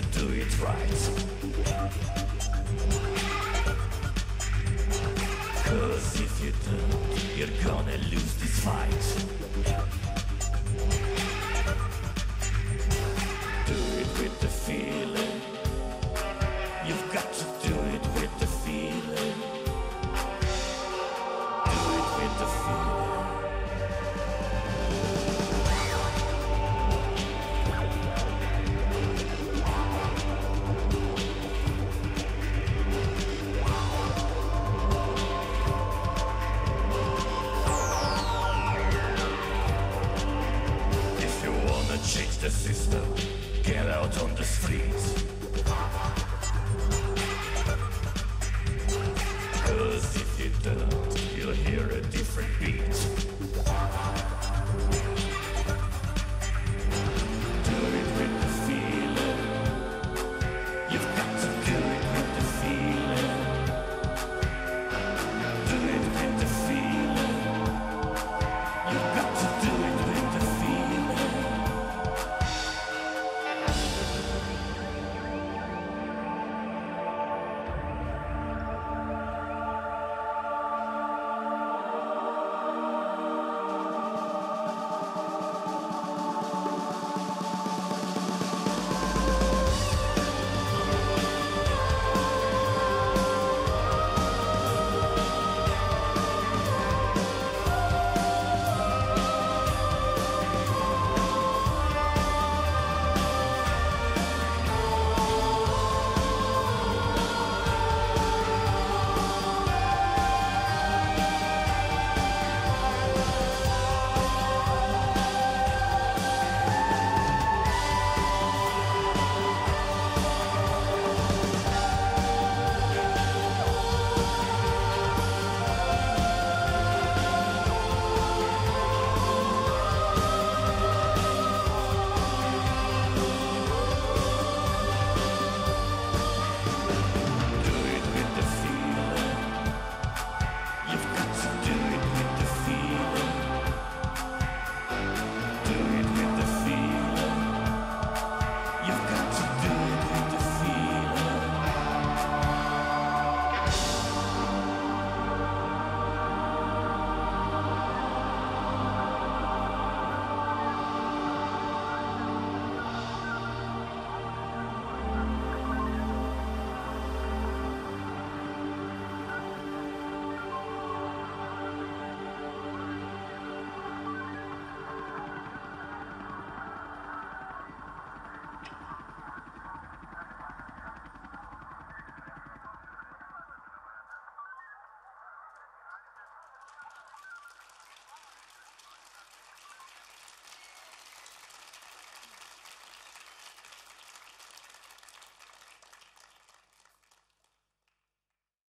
better do it right. Cause if you don't, you're gonna lose this fight. Do it with the feeling. Change the system, get out on the streets. Cause if you don't,